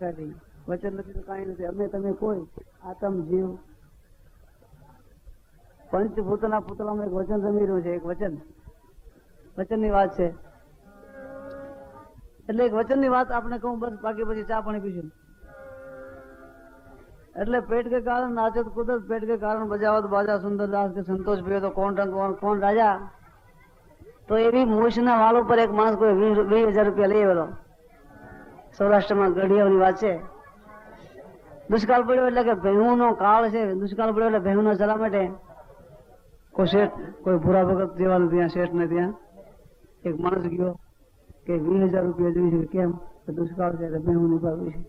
કાઢી વચન નથી તો નથી. અમે તમે કોઈ આતમ જીવ. પંચભૂતના પુતળામાં એક વચન રમી રહ્યું છે, એક વચન. વચનની વાત છે. એટલે એક વચનની વાત આપણે કહું, બસ, બાકી પછી ચા પાણી પીશું. એટલે પેટ કે કારણ નાચત કુદરત, પેટ કે કારણ બજાવત બાજા સુંદર દાસ કે સંતોષ ભયો તો કોણ રંગ કોણ રાજા? તો એવી મૂછના વાળ ઉપર એક માણસ કોઈ વીસ હજાર રૂપિયા લઈ આવેલો. સૌરાષ્ટ્રમાં ગઢિયાઓની વાત છે. દુષ્કાળ પડ્યો એટલે કે ભેહુનો કાળ છે. દુષ્કાળ પડ્યો એટલે ભેહુનો ચલા માટે કોઈ શેઠ, કોઈ ભૂરા ભગત જેવાનું ત્યાં શેઠ ને ત્યાં. એક માણસ ગયો કે વીસ હજાર રૂપિયા જોઈ છે. કેમ? દુષ્કાળ છે ભેહું નીકળવું છે.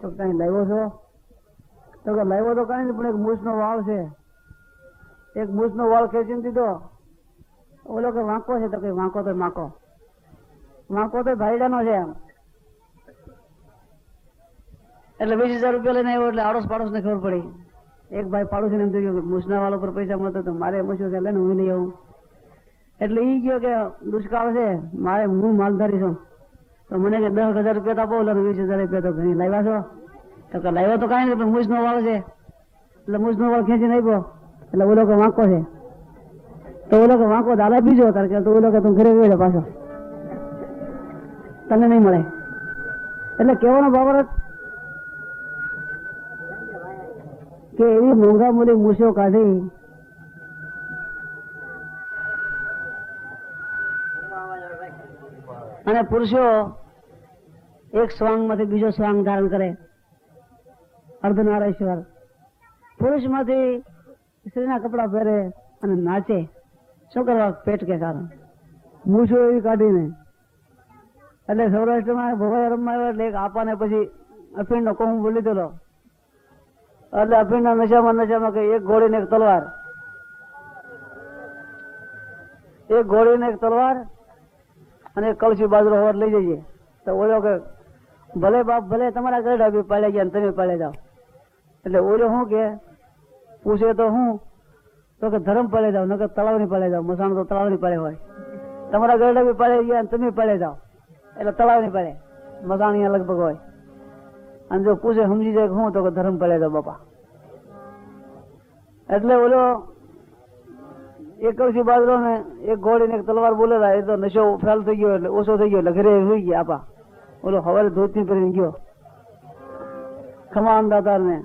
તો કઈ લાવ્યો છો? તો કે લાવ્યો તો કઈ નહીં, પણ એક મૂછનો વાળ છે. એક મૂછનો વાળ ખેંચીને દીધો. ઓલો કે વાંકો છે તો કે વાંકો તો માકો. વાંકો તો ભાઈડાનો છે એમ. એટલે વીસ હજાર રૂપિયા લઈને આવ્યો એટલે આડોશ પાડોશ ને ખબર પડી. એક ભાઈ પાડોશી ને એમ થયું કે મૂછના વાળ ઉપર પૈસા મળતો તો મારે મૂછો છે લઈને હું નહીં આવું. એટલે એ ગયો કે દુષ્કાળ છે, મારે હું માલધારી છું. તો મને કે દસ હજાર રૂપિયા તો આપો એટલે વીસ હજાર રૂપિયા તો ઘણી લાવ્યા છો. તો કે લાવ્યો તો કાંઈ નહીં, પણ મૂછનો વાળ છે. એટલે મૂછનો વાળ ખેંચીને પો એટલે ઓલો કે વાંકો છે. તો ઓલો કે વાંકો દાદા બીજો તાર કે તો ઓલો કે તું ઘરે ગયો પાછો. તને નહીં મળે. એટલે કેવાનો બાબત કે એવી મોંઘા મોલી મૂછો કાઢી. અને પુરુષો એક સ્વાંગમાંથી બીજો સ્વાંગ ધારણ કરે. અર્ધનારેશ્વર. પુરુષમાંથી સ્ત્રીના કપડા પહેરે અને નાચે. શું કરવા? પેટ કે કારણ. મૂછો એવી કાઢીને. એટલે સૌરાષ્ટ્રમાં ભગવાન રમવા એટલે એક આપાને પછી અફીણ નો કોમ બોલી દેલો એટલે અફીણ ના નશામાં નશામાં કે એક ઘોડી ને એક તલવાર? એક ઘોડી ને એક તલવાર અને એક કળશી બાજરો હોવા લઈ જઈએ. તો ઓળો કે, ભલે બાપ, ભલે તમારા ઘરે ડાબી પાડ્યા ગયા તમે પાડે જાઓ. એટલે ઓળો શું કે, પૂછે તો હું, તો કે ધર્મ પાડે જાવ નકર તળાવની પાડે જાવ મસાણ તો તળાવની પાડે હોય. તમારા ઘરે બી પાડે ગયા તમે પાડે જાઓ. એટલે તળાવની પાડે. મસાણ અહીંયા લગભગ હોય. અને જો પૂછે સમજી જાય હું તો ધર્મ પડે બાપા. એટલે ઓલો એક કરશી બાજરો ને, એક ઘોડી ને એક તલવાર બોલેલા એ તો નશો ફેલ થઈ ગયો એટલે ઓછો થઈ ગયો એટલે ઘરે સુઈ ગયા આપા. ઓલો હવારે ધોતી પહેરીને ગયો. ખમાન દાતા ને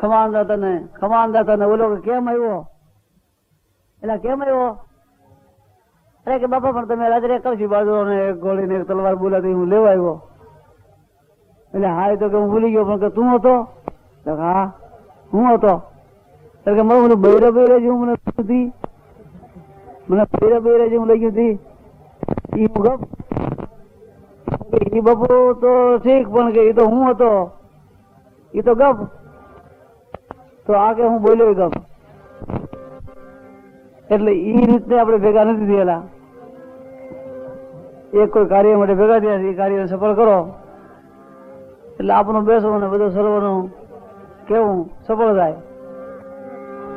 ખમાન દાતા ને ખમાન દાતા ને ઓલો કેમ આવ્યો? એટલે કેમ આવ્યો? અરે કે બાપા, પણ તમે રાત્રે કળશી બાજરો ને, એક ઘોડી ને એક તલવાર બોલાતી હું લેવા આવ્યો. એટલે હા એ તો કે હું ભૂલી ગયો, પણ કે તું હતો? હા, હું હતો. એટલે કે મને બૈરા બૈરા જેવું મને હતી મને બૈરા બૈરા જેવું લઈ ગયું હતી એ હું ઈ બાપુ તો ઠીક પણ કે એ તો હું હતો. એ તો ગપ. તો આ કે હું બોલ્યો ગપ. એટલે એ રીતે આપણે ભેગા નથી થયેલા. એક કોઈ કાર્ય માટે ભેગા થયા એ કાર્યને સફળ કરો. એટલે આપણું બેસવું ને બધું સર્વનું કેવું? સફળ થાય.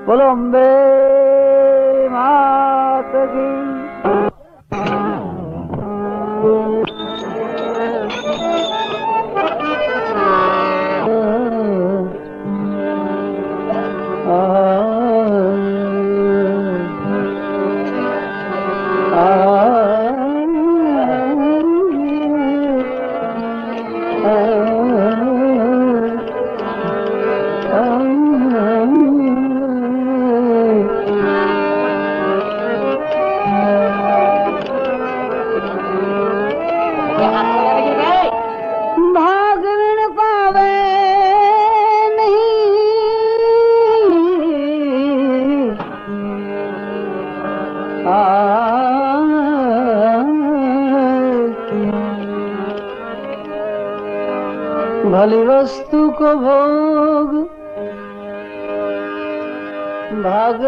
બોલો અંબે માત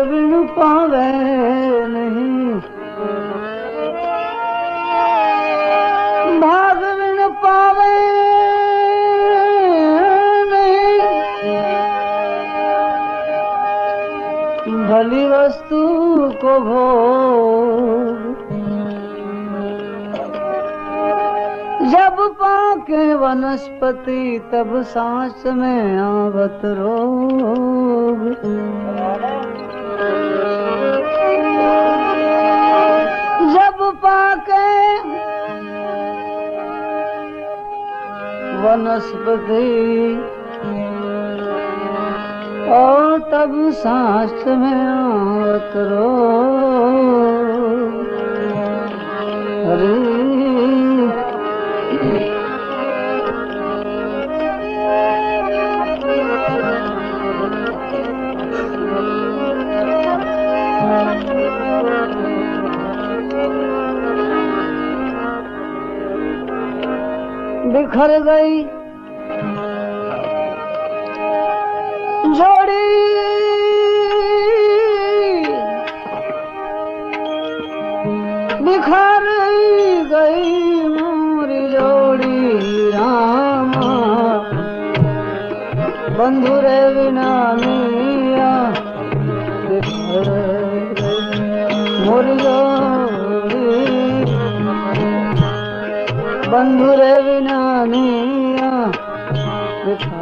ऋण पावे नहीं। भाग ऋण पावे नहीं। भली वस्तु को भो जब पाके वनस्पति, तब सांस में आवत रोग। કે વનસ્પતિ और तब सांस में उतरो हरी বিখরে যাই। জড়ি। বিখর গই মোরি জোড়ি রাম। বন্ধুরে বিনা মিয়া মোরি জোড়ি। বন্ধুরে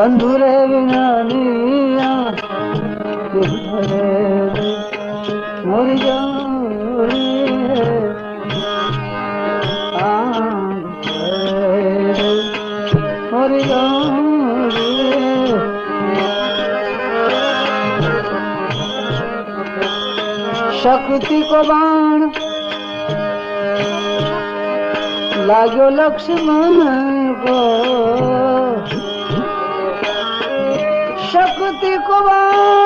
બંધુ રે વિનાની મોરી જાઉં શક્તિ કો બાણ લાગ્યો લક્ષ્મણ કો Jacoba.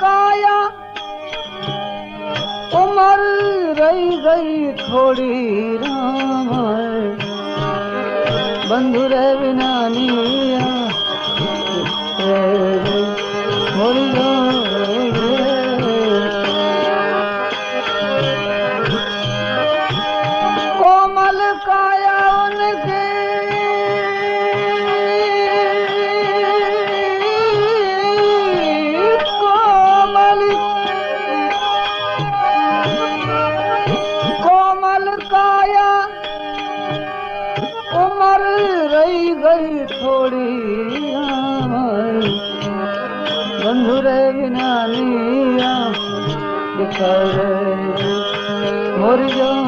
કાયા ઉમર રહી ગઈ થોડી રામ બંધુ રે falei, morreu.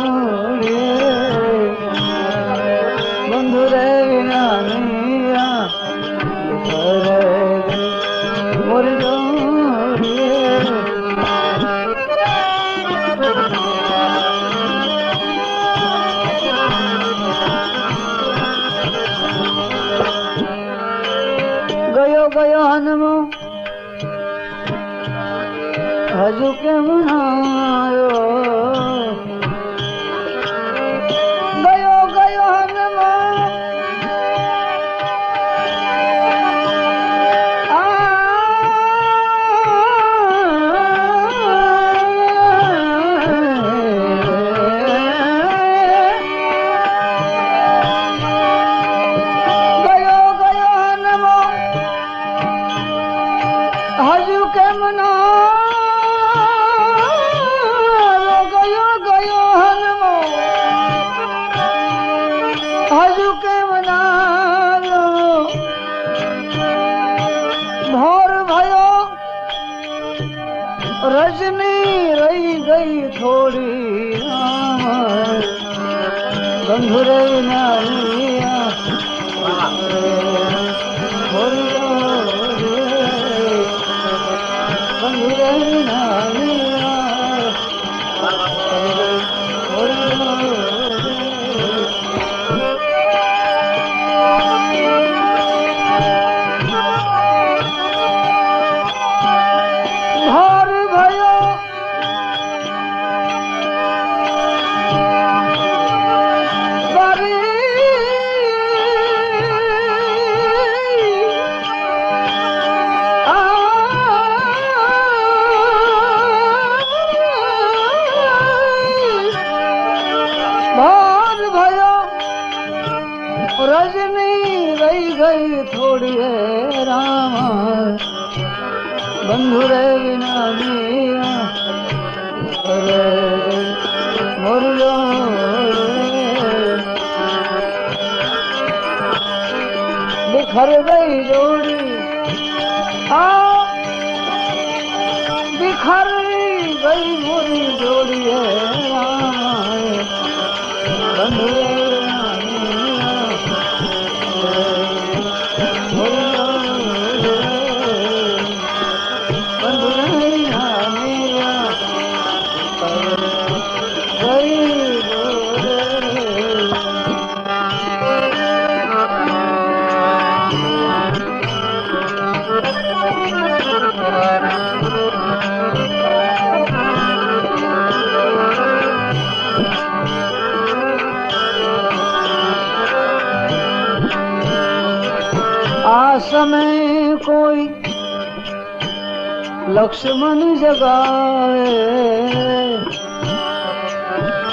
લક્ષ્મણ જગાવે.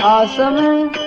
આ સમય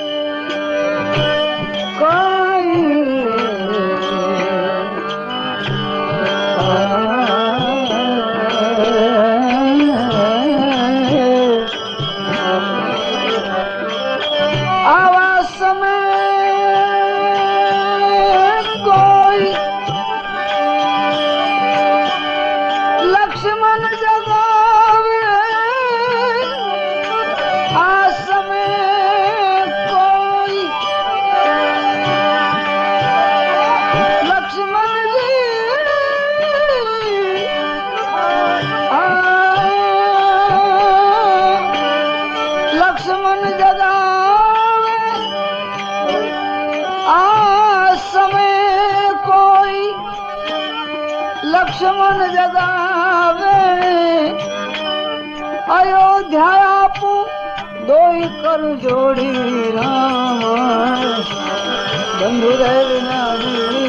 આ સમય કોઈ લક્ષ્મણ જગાવે. અયોધ્યા આપું દોઈ કરું જોડી રામ. બંધુ રહેનારી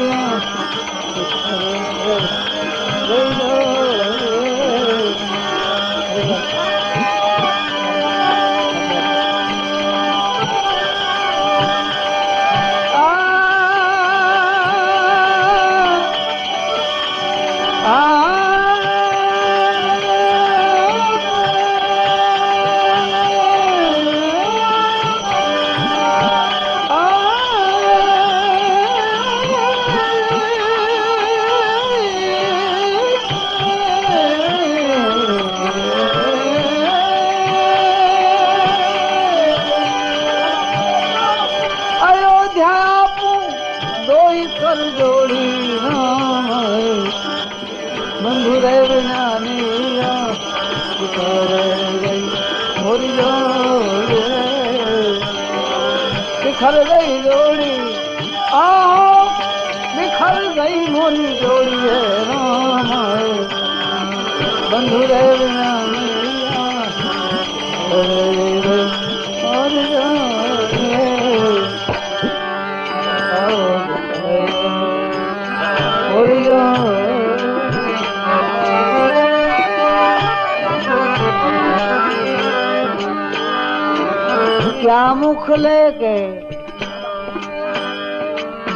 લે કે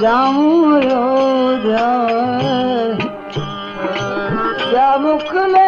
જામુ યો ધ્યાન શ્યામુખ લે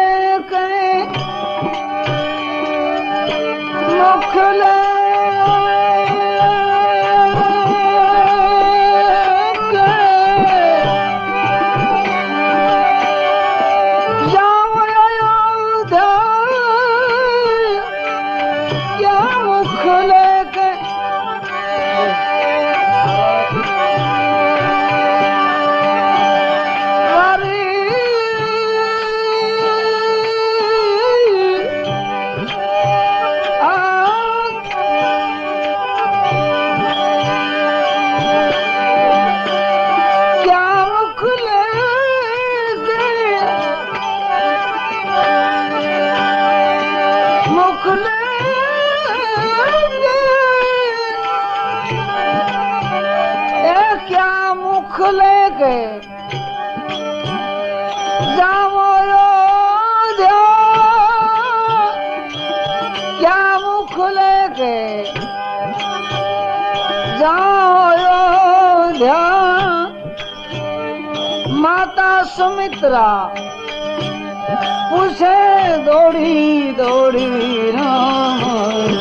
સુમિત્રા. પૂછે દોડી દોડી રામ.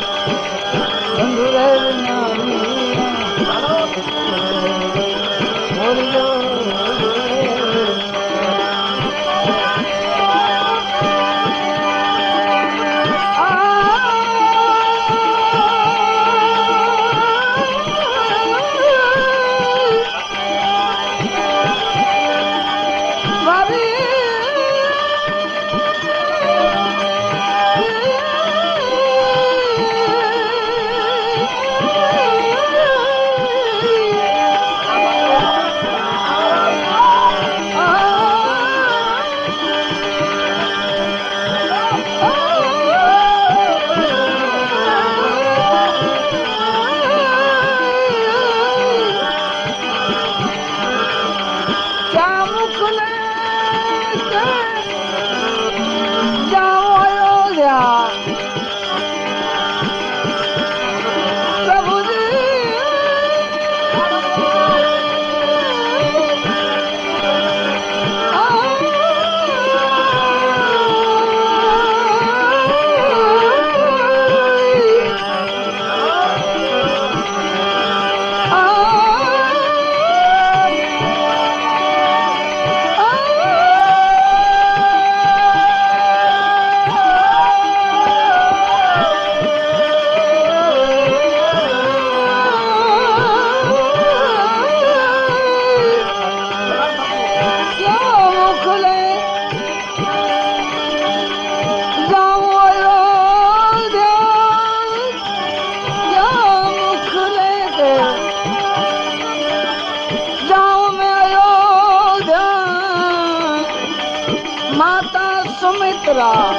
राम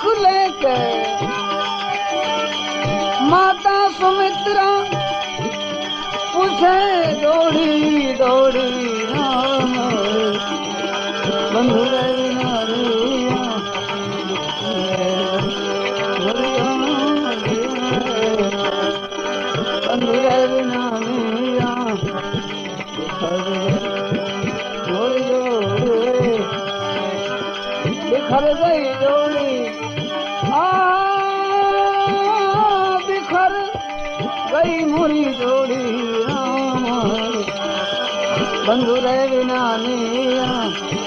सुख लेके माता सुमित्रा पूछे डोरी डोरी બંધુરે વિનાની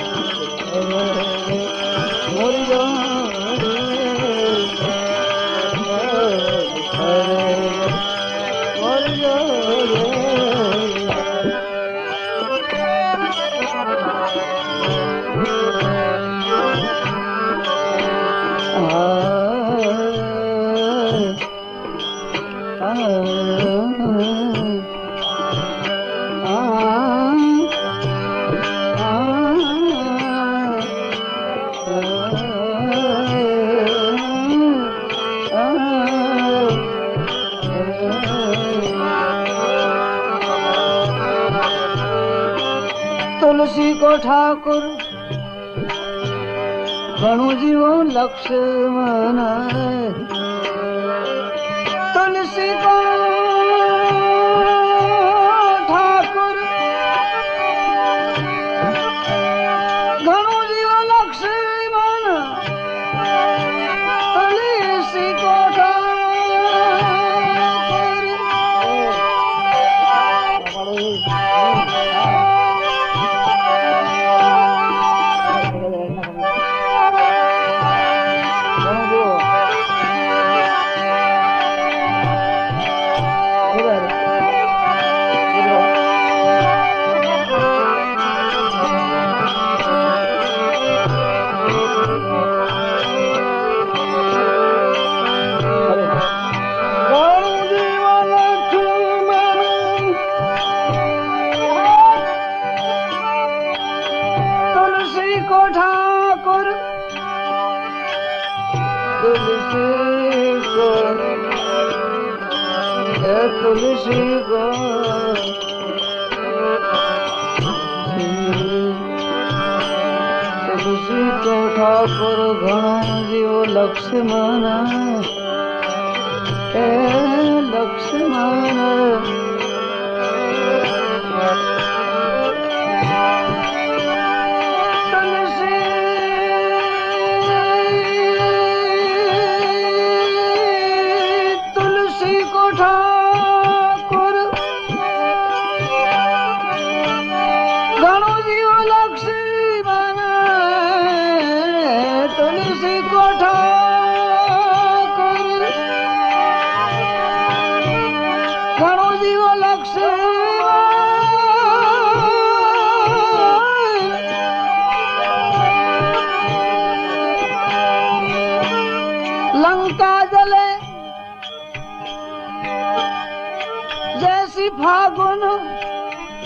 જીવો લક્ષ્મણ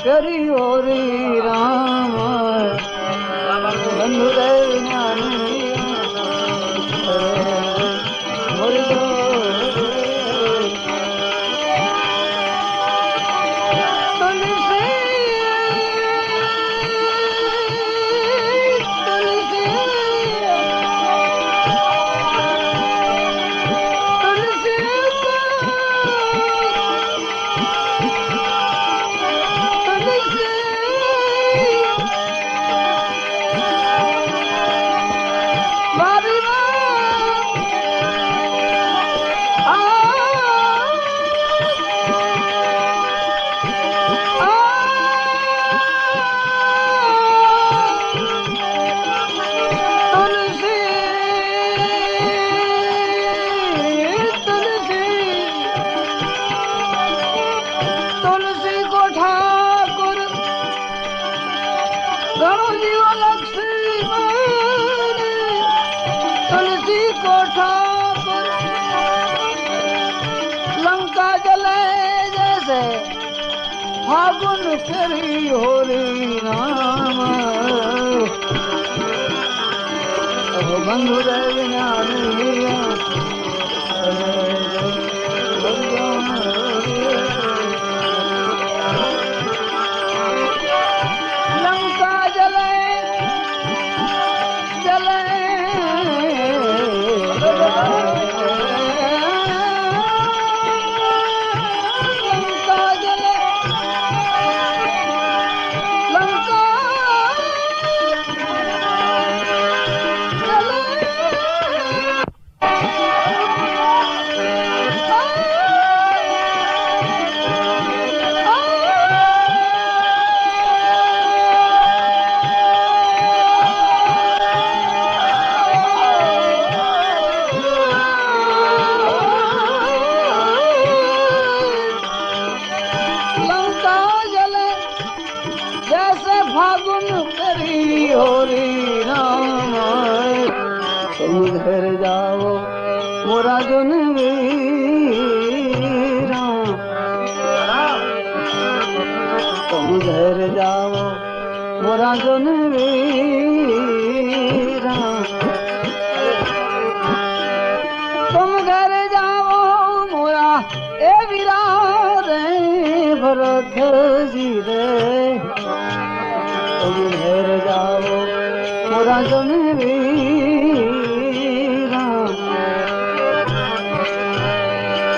કરી ઓરી રામ બંધુ પાગલે જશે ફાગુન કરી હોરી રામ બંધુ દેવ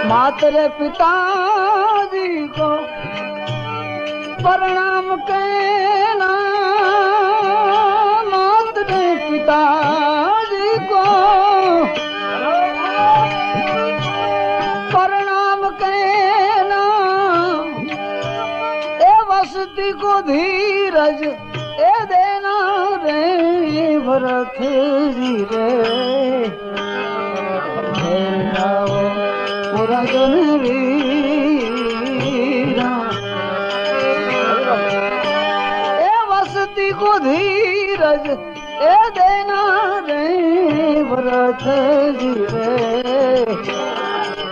માતરે પિતાજી કો પ્રણામ કહેના માતરે પિતાજી કો પ્રણામ કહેના એ વસતી કો ધીરજ ભર ખેરી રે. ભૈરાઓ પુરાજન વીરા એ વસતી કો ધીરજ એ દેના રે ભર ખેરી રે.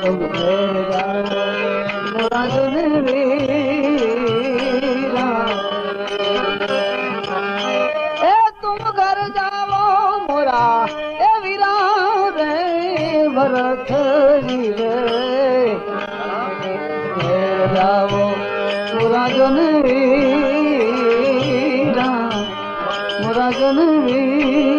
ભૈરાઓ પુરાજન રાવો મુરાજન વીરા મુરાજન વીરા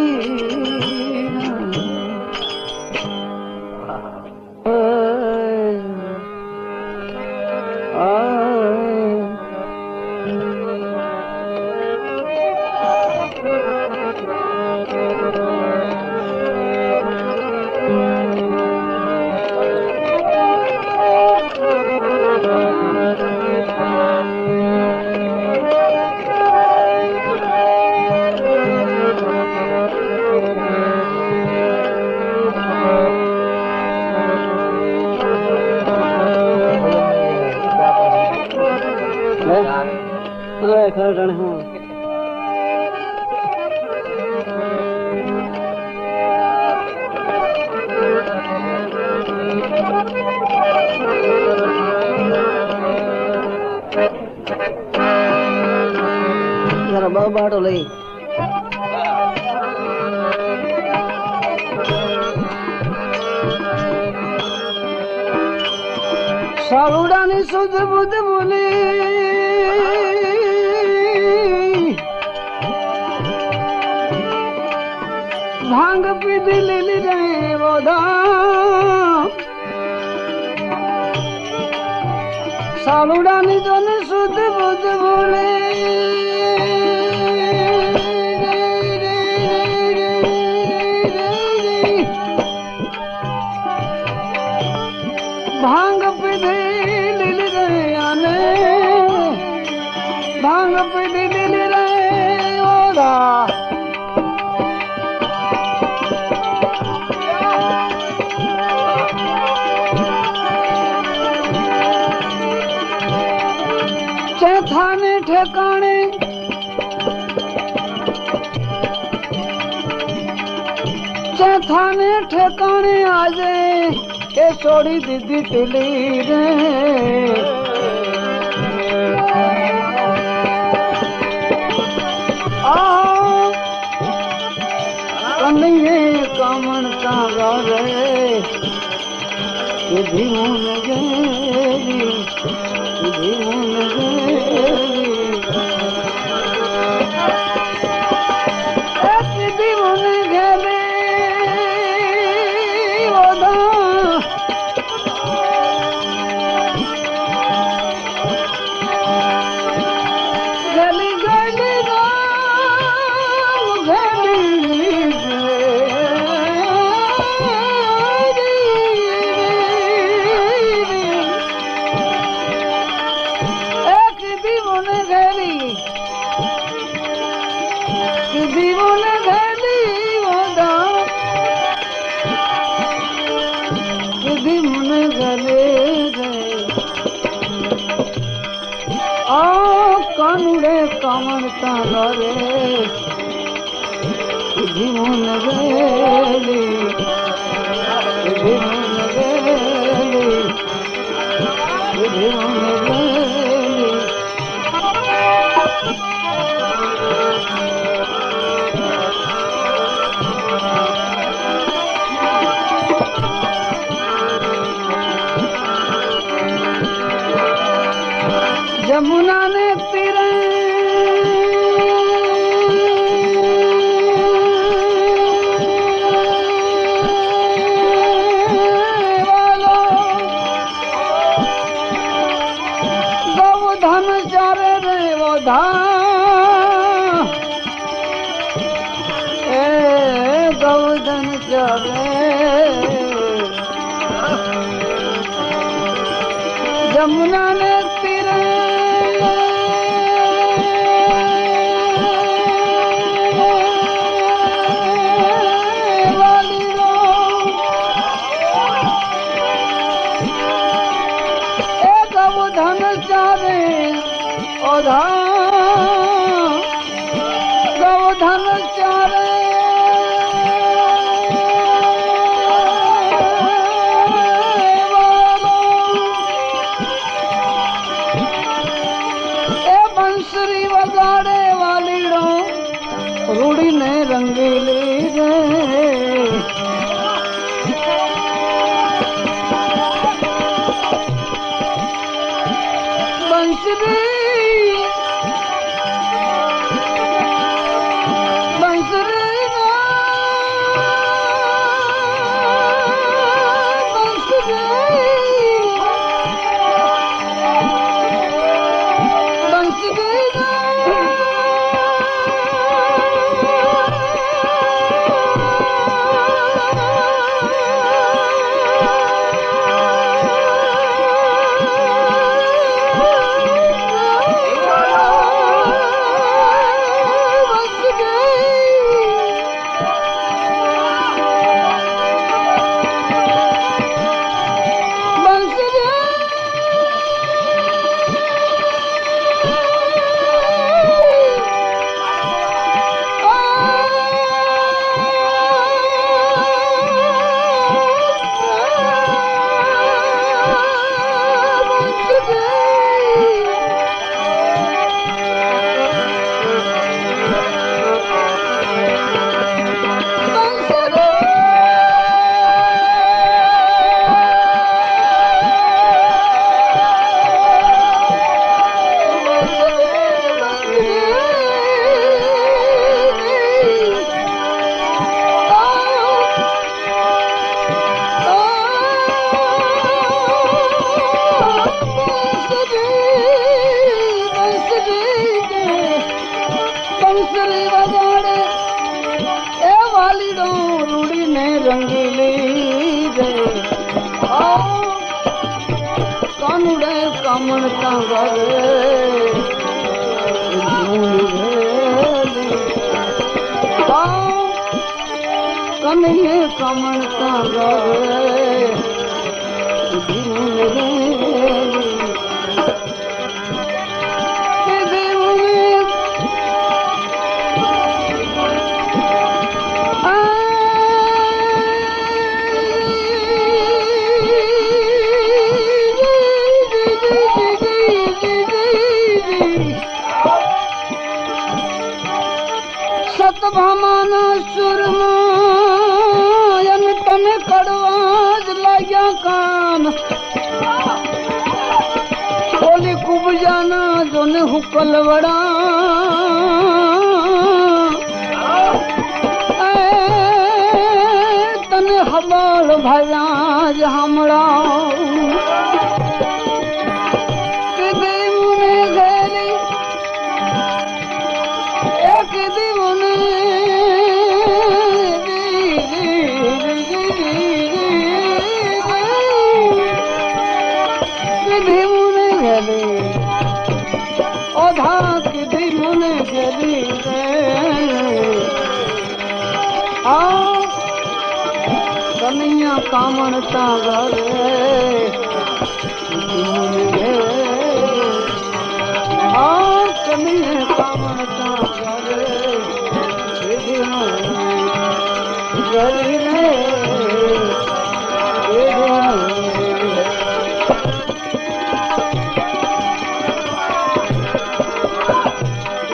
ચેથાને ઠેકાણે આજે એ છોડી દીધી તીલી રે. કનૈયે કામણ કાગા રે. કીધી મુન ગેરી જમુના ને તીરે ગૌધન ચારે રે વધા એ ગૌધન ચારે જમુના ને પલવડા તને હબાળ ભયા જ હમણાં કામણતા ગાવે આ કમી કામણતા ગાવે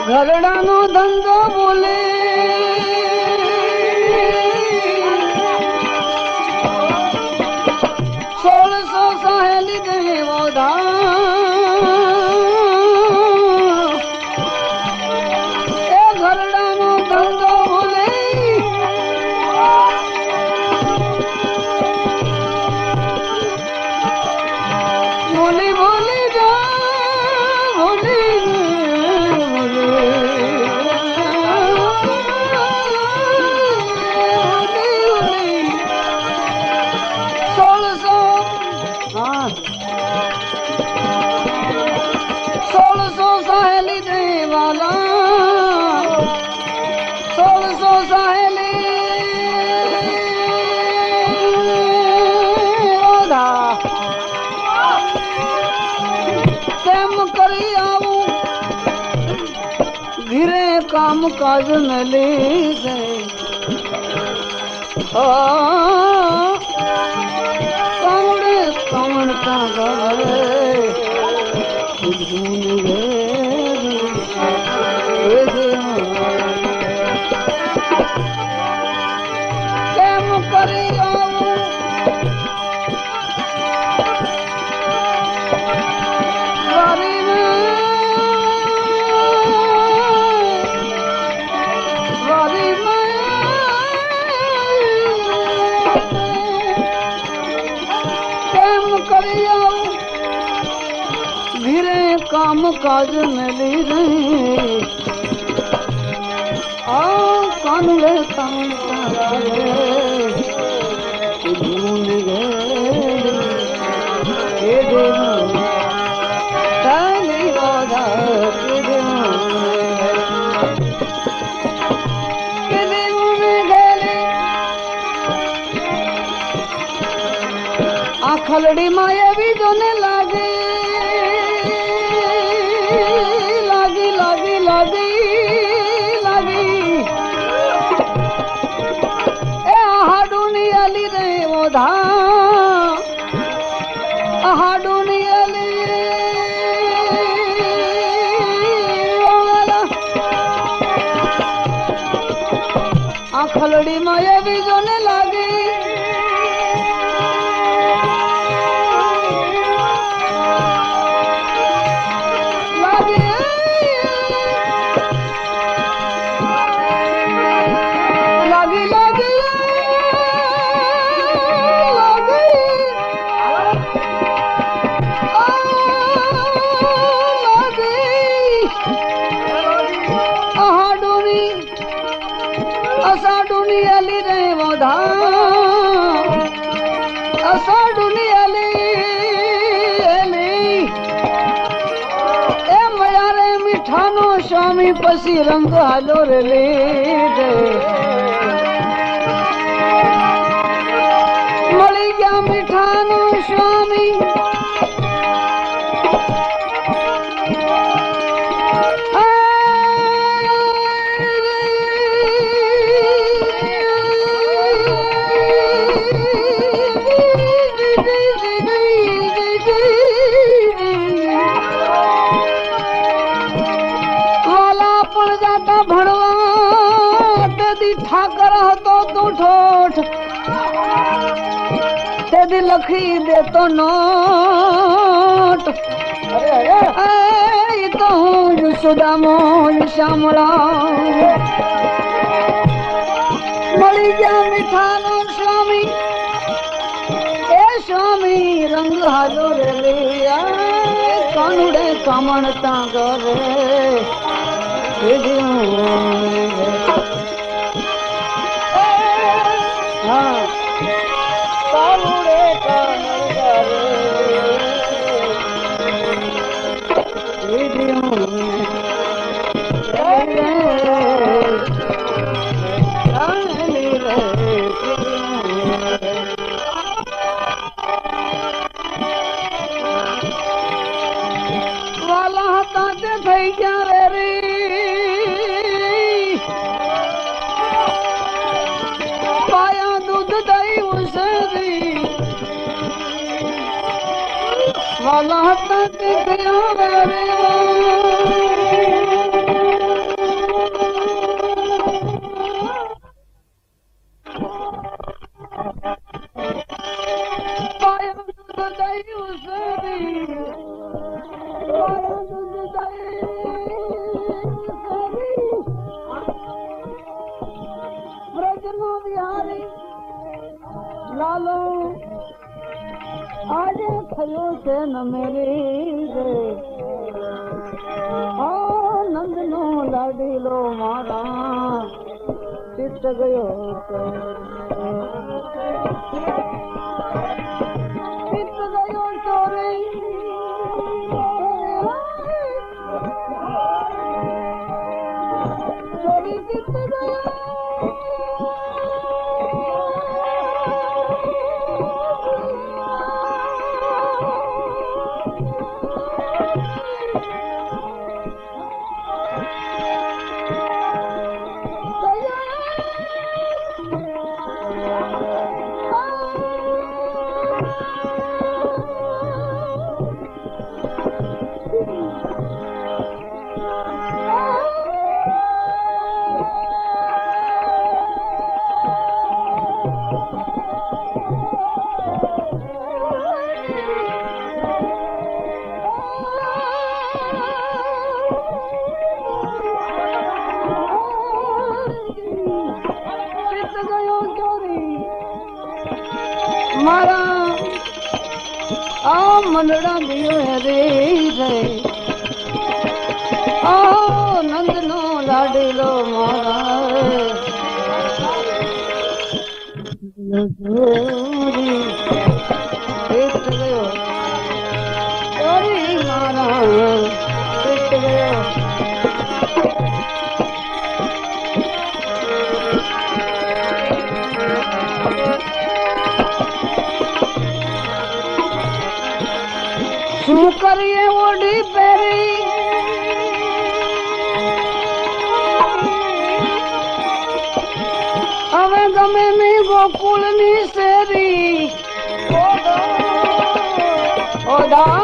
ઘરડાનો ધંધો બોલે. કામ કાજ ન લે કમળે કમણ કાગરે કેમ કરી गिरे काम काज मिली रही आ कान ले कान खलड़ी माया भी जोने ला રંગ હાલો રે લે લખી દેતો નોટ. તો હું જ સુદામો શામળા. મળી ગયા મીઠાનો સ્વામી. એ સ્વામી રંગ હાજો રે કાનુડે કમણતા કરે no, Allah'tan bir kıyamam મારા આ મંડળા દિયો રે રે. આ નંદ નો લાડેલો મારા. શું કરીએ ઓઢી પહેરી. હવે ગમે ની ગોકુળની શેરી ઓધા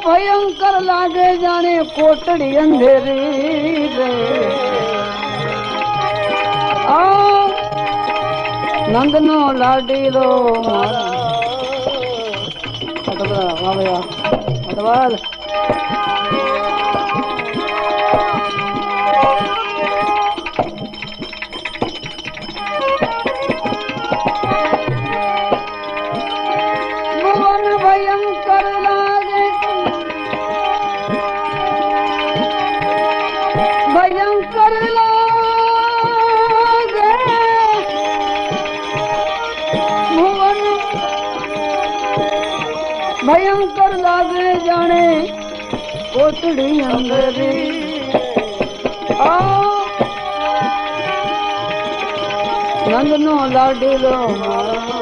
ભયંકર લાગે જાણે કોટડી અંધેરી રે. આ નંદ નો લાડીલો મારા જાણે કોટડી અંદર આ નંદ નો લાડેલો મારા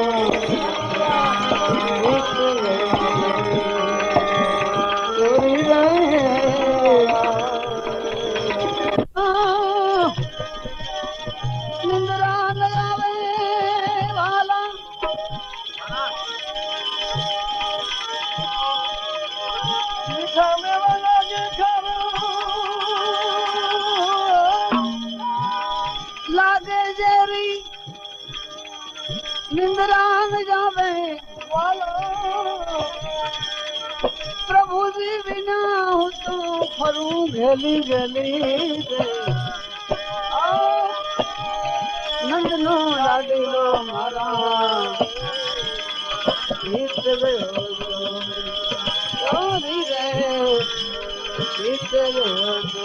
ફરું ગેલી ગેલી રે. આ નંદ નો લાડેલો મારા ગીત ગયો ગીત ગયો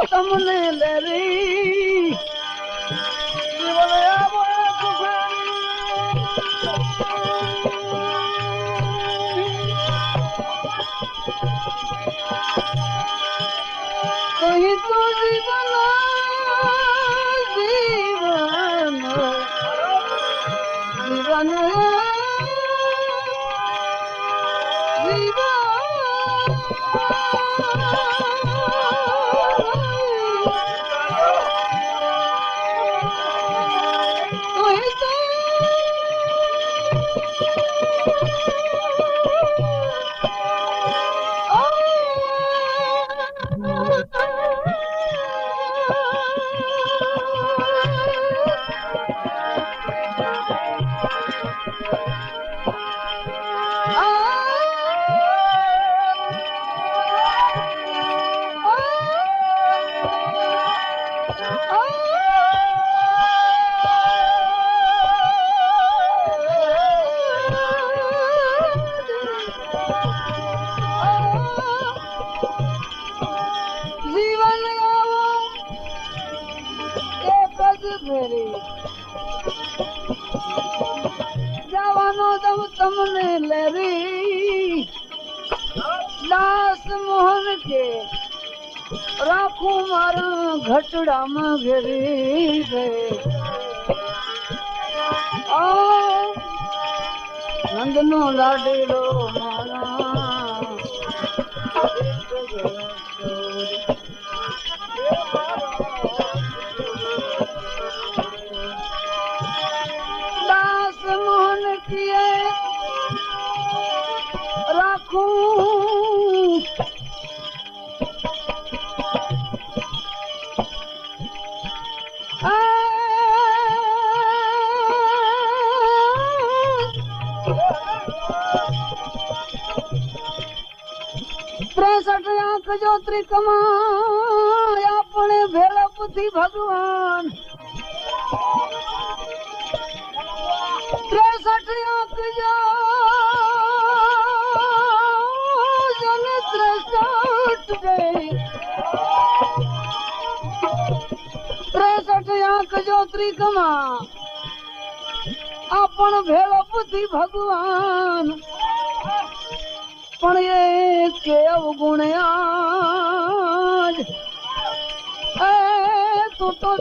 જવાનો તો તમને જવાનો દઉં તમને લેરી દાસ મોહન કે રાખું મારા ઘટડામાં ઘેરી ગઈ નંદનો લાડેલો જો ત્રિકમા આપણે ભેળપથી ભગવાન. ત્રેસઠ આંખ જો ત્રિકમા. આપણ ભેળપથી ભગવાન. પણ એ કેવ ગુણ્યા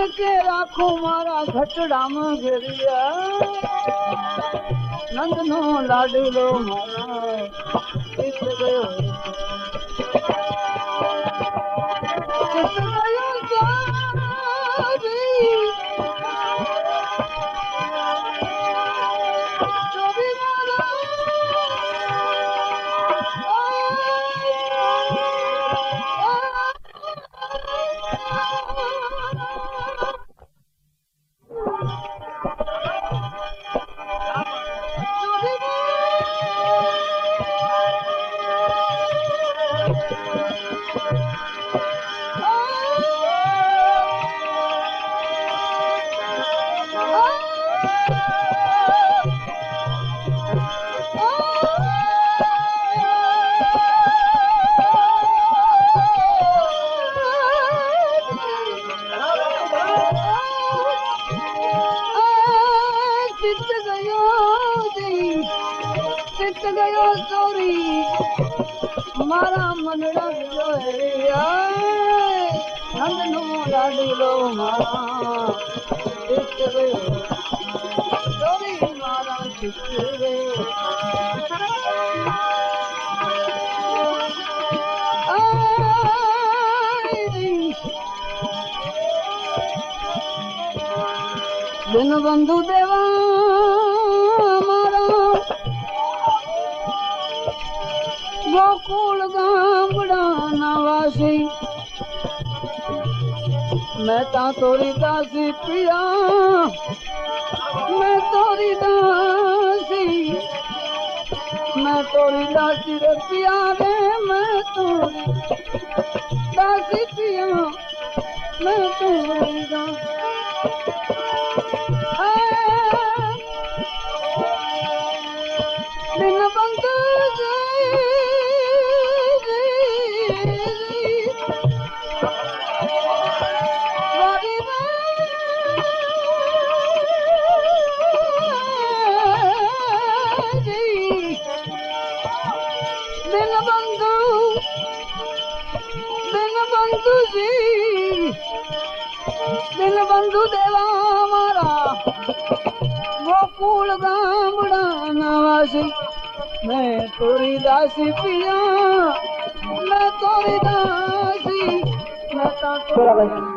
મોહન કે રાખો મારા ઘટડામાં ઘેરિયા નંદ નો લાડલો મારા. ગયો माला मन बंधु देवा તા તોરી દાસી પિયા, મેં તોરી દાસી, મેં તોરી દાસી રે પિયા રે, મેં તોરી દાસી પિયા, મેં તોરી દાસી सि पासीं